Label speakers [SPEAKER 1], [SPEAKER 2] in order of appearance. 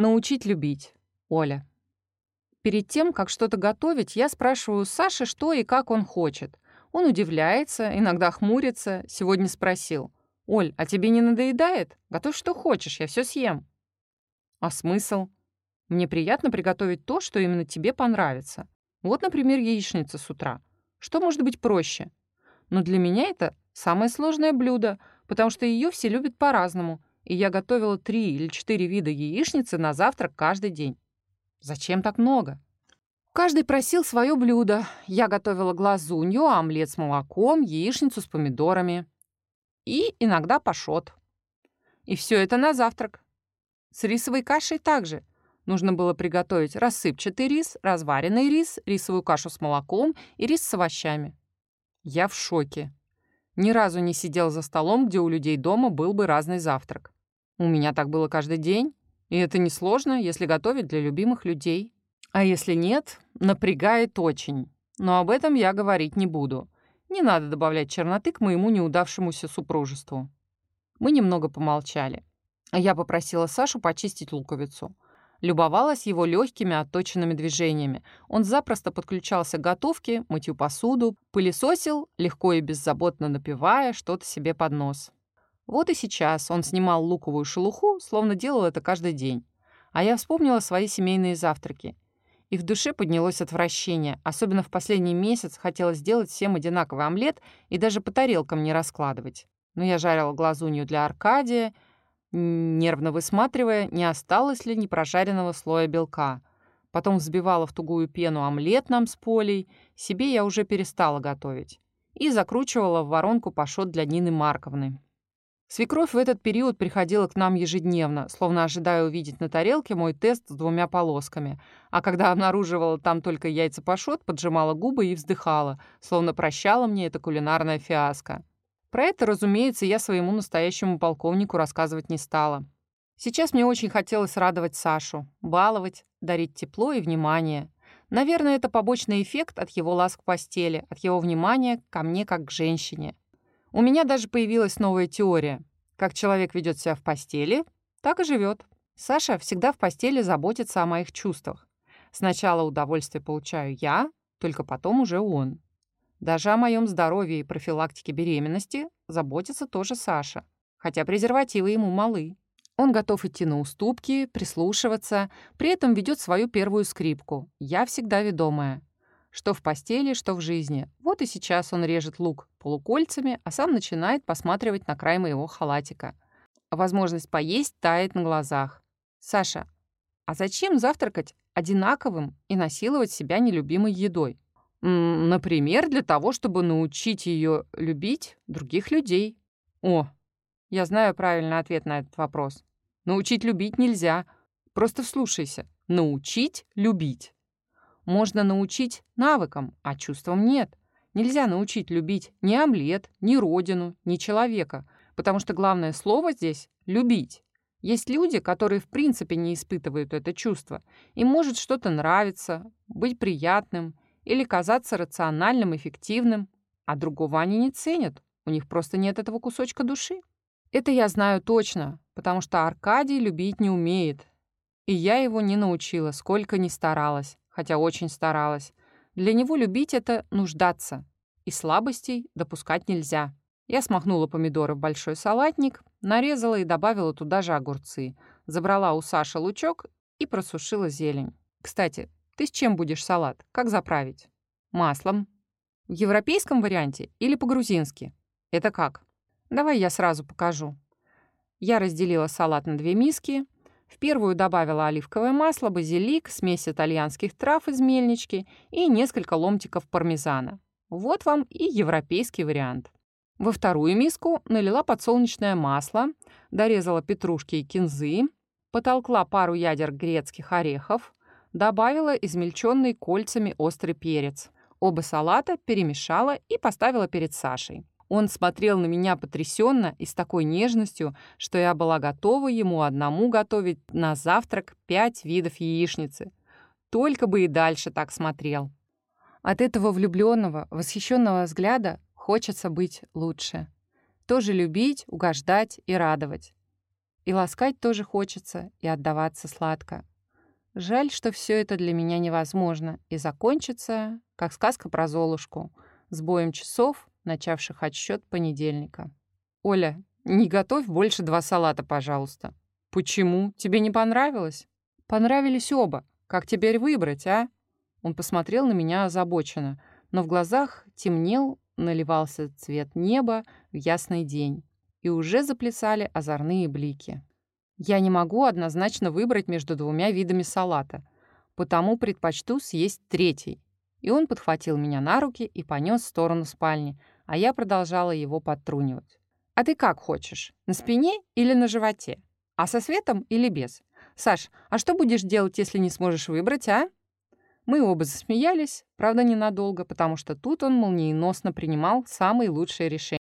[SPEAKER 1] Научить любить. Оля. Перед тем, как что-то готовить, я спрашиваю Саши, что и как он хочет. Он удивляется, иногда хмурится. Сегодня спросил. «Оль, а тебе не надоедает? Готовь, что хочешь, я все съем». А смысл? Мне приятно приготовить то, что именно тебе понравится. Вот, например, яичница с утра. Что может быть проще? Но для меня это самое сложное блюдо, потому что ее все любят по-разному, и я готовила три или четыре вида яичницы на завтрак каждый день. Зачем так много? Каждый просил свое блюдо. Я готовила глазунью, омлет с молоком, яичницу с помидорами. И иногда пашот. И все это на завтрак. С рисовой кашей также. Нужно было приготовить рассыпчатый рис, разваренный рис, рисовую кашу с молоком и рис с овощами. Я в шоке. Ни разу не сидел за столом, где у людей дома был бы разный завтрак. У меня так было каждый день, и это несложно, если готовить для любимых людей. А если нет, напрягает очень. Но об этом я говорить не буду. Не надо добавлять черноты к моему неудавшемуся супружеству. Мы немного помолчали. Я попросила Сашу почистить луковицу. Любовалась его легкими отточенными движениями. Он запросто подключался к готовке, мытью посуду, пылесосил, легко и беззаботно напивая что-то себе под нос. Вот и сейчас он снимал луковую шелуху, словно делал это каждый день. А я вспомнила свои семейные завтраки. И в душе поднялось отвращение. Особенно в последний месяц хотелось сделать всем одинаковый омлет и даже по тарелкам не раскладывать. Но я жарила глазунью для Аркадия, нервно высматривая, не осталось ли непрожаренного слоя белка. Потом взбивала в тугую пену омлет нам с полей. Себе я уже перестала готовить. И закручивала в воронку пашот для Нины Марковны. Свекровь в этот период приходила к нам ежедневно, словно ожидая увидеть на тарелке мой тест с двумя полосками. А когда обнаруживала там только яйца пашот, поджимала губы и вздыхала, словно прощала мне это кулинарное фиаско. Про это, разумеется, я своему настоящему полковнику рассказывать не стала. Сейчас мне очень хотелось радовать Сашу, баловать, дарить тепло и внимание. Наверное, это побочный эффект от его ласк в постели, от его внимания ко мне как к женщине. У меня даже появилась новая теория. Как человек ведет себя в постели, так и живет. Саша всегда в постели заботится о моих чувствах. Сначала удовольствие получаю я, только потом уже он. Даже о моем здоровье и профилактике беременности заботится тоже Саша, хотя презервативы ему малы. Он готов идти на уступки, прислушиваться, при этом ведет свою первую скрипку. Я всегда ведомая. Что в постели, что в жизни. Вот и сейчас он режет лук полукольцами, а сам начинает посматривать на край моего халатика. Возможность поесть тает на глазах. «Саша, а зачем завтракать одинаковым и насиловать себя нелюбимой едой? Например, для того, чтобы научить ее любить других людей. О, я знаю правильный ответ на этот вопрос. Научить любить нельзя. Просто вслушайся. Научить любить. Можно научить навыкам, а чувствам нет. Нельзя научить любить ни омлет, ни родину, ни человека, потому что главное слово здесь — любить. Есть люди, которые в принципе не испытывают это чувство. Им может что-то нравиться, быть приятным или казаться рациональным, эффективным, а другого они не ценят, у них просто нет этого кусочка души. Это я знаю точно, потому что Аркадий любить не умеет. И я его не научила, сколько ни старалась, хотя очень старалась. Для него любить — это нуждаться. И слабостей допускать нельзя. Я смахнула помидоры в большой салатник, нарезала и добавила туда же огурцы. Забрала у Саши лучок и просушила зелень. Кстати, ты с чем будешь салат? Как заправить? Маслом. В европейском варианте или по-грузински? Это как? Давай я сразу покажу. Я разделила салат на две миски. В первую добавила оливковое масло, базилик, смесь итальянских трав из мельнички и несколько ломтиков пармезана. Вот вам и европейский вариант. Во вторую миску налила подсолнечное масло, дорезала петрушки и кинзы, потолкла пару ядер грецких орехов, Добавила измельченный кольцами острый перец. Оба салата перемешала и поставила перед Сашей. Он смотрел на меня потрясенно и с такой нежностью, что я была готова ему одному готовить на завтрак пять видов яичницы. Только бы и дальше так смотрел. От этого влюбленного, восхищенного взгляда хочется быть лучше. Тоже любить, угождать и радовать. И ласкать тоже хочется, и отдаваться сладко. Жаль, что все это для меня невозможно, и закончится, как сказка про Золушку, с боем часов, начавших отсчет понедельника. «Оля, не готовь больше два салата, пожалуйста». «Почему? Тебе не понравилось?» «Понравились оба. Как теперь выбрать, а?» Он посмотрел на меня озабоченно, но в глазах темнел, наливался цвет неба в ясный день, и уже заплясали озорные блики. Я не могу однозначно выбрать между двумя видами салата, потому предпочту съесть третий. И он подхватил меня на руки и понес в сторону спальни, а я продолжала его подтрунивать. «А ты как хочешь? На спине или на животе? А со светом или без? Саш, а что будешь делать, если не сможешь выбрать, а?» Мы оба засмеялись, правда, ненадолго, потому что тут он молниеносно принимал самые лучшие решения.